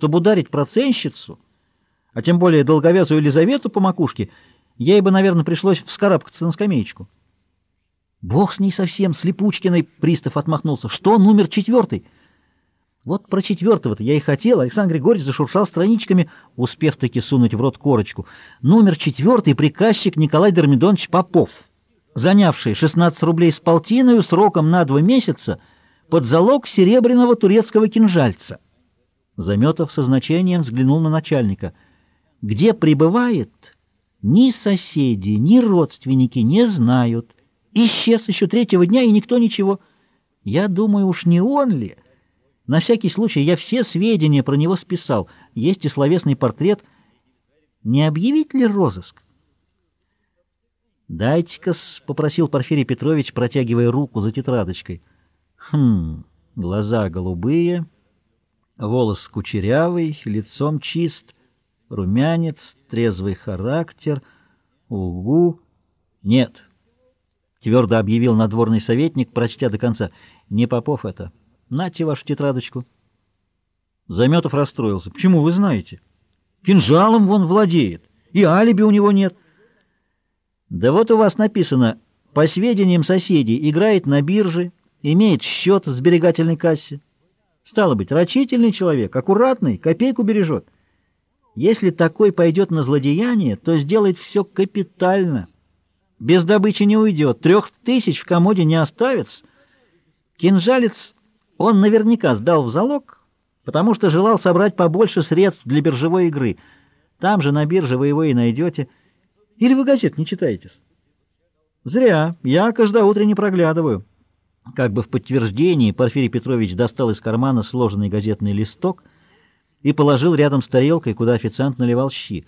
чтобы ударить проценщицу, а тем более долговязую Елизавету по макушке, ей бы, наверное, пришлось вскарабкаться на скамеечку. Бог с ней совсем, с Липучкиной, пристав отмахнулся. Что, номер четвертый? Вот про четвертого-то я и хотел. Александр Григорьевич зашуршал страничками, успев таки сунуть в рот корочку. Номер четвертый приказчик Николай Дермидонович Попов, занявший 16 рублей с полтиною сроком на два месяца под залог серебряного турецкого кинжальца. Заметов со значением взглянул на начальника. Где пребывает, ни соседи, ни родственники не знают. Исчез еще третьего дня, и никто ничего. Я думаю, уж не он ли? На всякий случай я все сведения про него списал. Есть и словесный портрет. Не объявить ли розыск? «Дайте-ка-с», — попросил Порфирий Петрович, протягивая руку за тетрадочкой. «Хм, глаза голубые, волос кучерявый, лицом чист, румянец, трезвый характер, угу. Нет». — твердо объявил надворный советник, прочтя до конца. — Не Попов это. Нате вашу тетрадочку. Заметов расстроился. — Почему вы знаете? Кинжалом вон владеет, и алиби у него нет. — Да вот у вас написано, по сведениям соседей, играет на бирже, имеет счет в сберегательной кассе. Стало быть, рачительный человек, аккуратный, копейку бережет. Если такой пойдет на злодеяние, то сделает все капитально. Без добычи не уйдет, трех тысяч в комоде не оставится. Кинжалец он наверняка сдал в залог, потому что желал собрать побольше средств для биржевой игры. Там же на бирже вы его и найдете. Или вы газет не читаете? Зря, я каждое утро не проглядываю. Как бы в подтверждении Порфирий Петрович достал из кармана сложенный газетный листок и положил рядом с тарелкой, куда официант наливал щи.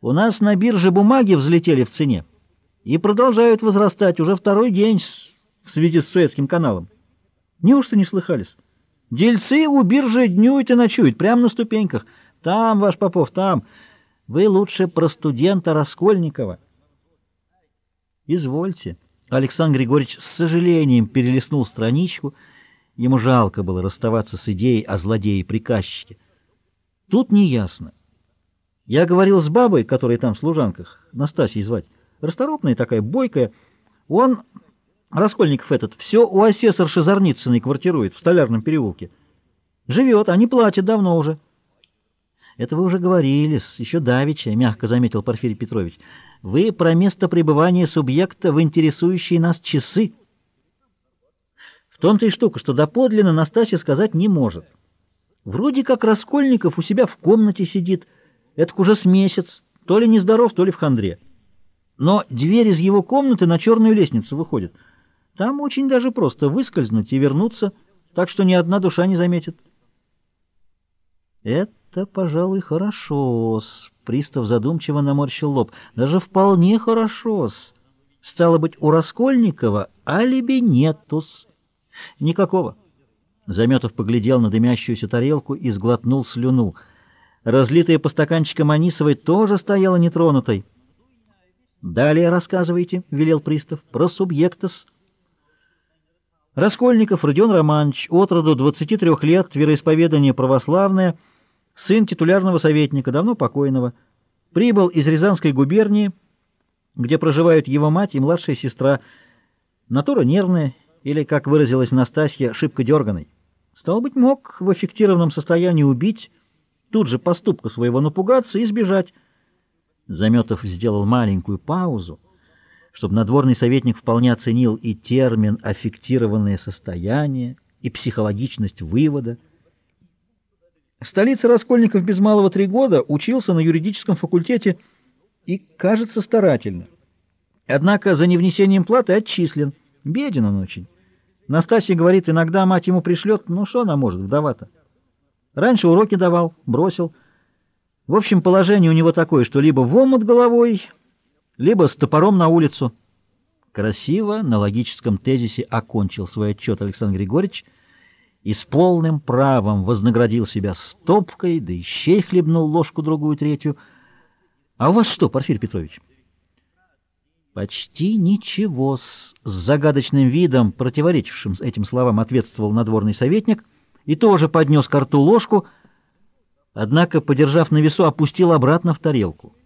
У нас на бирже бумаги взлетели в цене и продолжают возрастать уже второй день в связи с Суэцким каналом. Неужто не слыхались? Дельцы у биржи днюют и ночуют, прямо на ступеньках. Там, ваш Попов, там. Вы лучше про студента Раскольникова. Извольте. Александр Григорьевич с сожалением перелистнул страничку. Ему жалко было расставаться с идеей о злодее-приказчике. Тут неясно. Я говорил с бабой, которая там в служанках, Настасьей звать. Расторопная такая, бойкая. Он, Раскольников этот, все у асессорши Зарницыной квартирует в Столярном переулке. Живет, а не платит давно уже. Это вы уже говорили, еще давеча, мягко заметил Порфирий Петрович. Вы про место пребывания субъекта в интересующие нас часы. В том-то и штука, что доподлинно Настасья сказать не может. Вроде как Раскольников у себя в комнате сидит, это уже с месяц, то ли нездоров, то ли в хандре. Но дверь из его комнаты на черную лестницу выходит. Там очень даже просто выскользнуть и вернуться, так что ни одна душа не заметит. Это, пожалуй, хорошо-с. Пристав задумчиво наморщил лоб. Даже вполне хорошо-с. Стало быть, у Раскольникова алиби нетус. Никакого. Заметов поглядел на дымящуюся тарелку и сглотнул слюну. Разлитая по стаканчикам анисовой тоже стояла нетронутой. «Далее рассказывайте», — велел пристав, — «про субъектос». Раскольников Родион Романович, от роду 23 лет, вероисповедание православное, сын титулярного советника, давно покойного, прибыл из Рязанской губернии, где проживают его мать и младшая сестра, натура нервная, или, как выразилась Настасья, шибко дерганой. Стал быть, мог в аффектированном состоянии убить, тут же поступка своего напугаться и сбежать. Заметов сделал маленькую паузу, чтобы надворный советник вполне оценил и термин «аффектированное состояние», и психологичность вывода. В столице Раскольников без малого три года учился на юридическом факультете и, кажется, старательно. Однако за невнесением платы отчислен. Беден он очень. Настасья говорит, иногда мать ему пришлет, ну что она может, вдова-то. Раньше уроки давал, бросил. В общем, положение у него такое, что либо в омут головой, либо с топором на улицу. Красиво на логическом тезисе окончил свой отчет Александр Григорьевич и с полным правом вознаградил себя стопкой, да и щей хлебнул ложку-другую третью. А у вас что, Порфирий Петрович? Почти ничего с, с загадочным видом, противоречившим этим словам, ответствовал надворный советник и тоже поднес к рту ложку — однако, подержав на весу, опустил обратно в тарелку.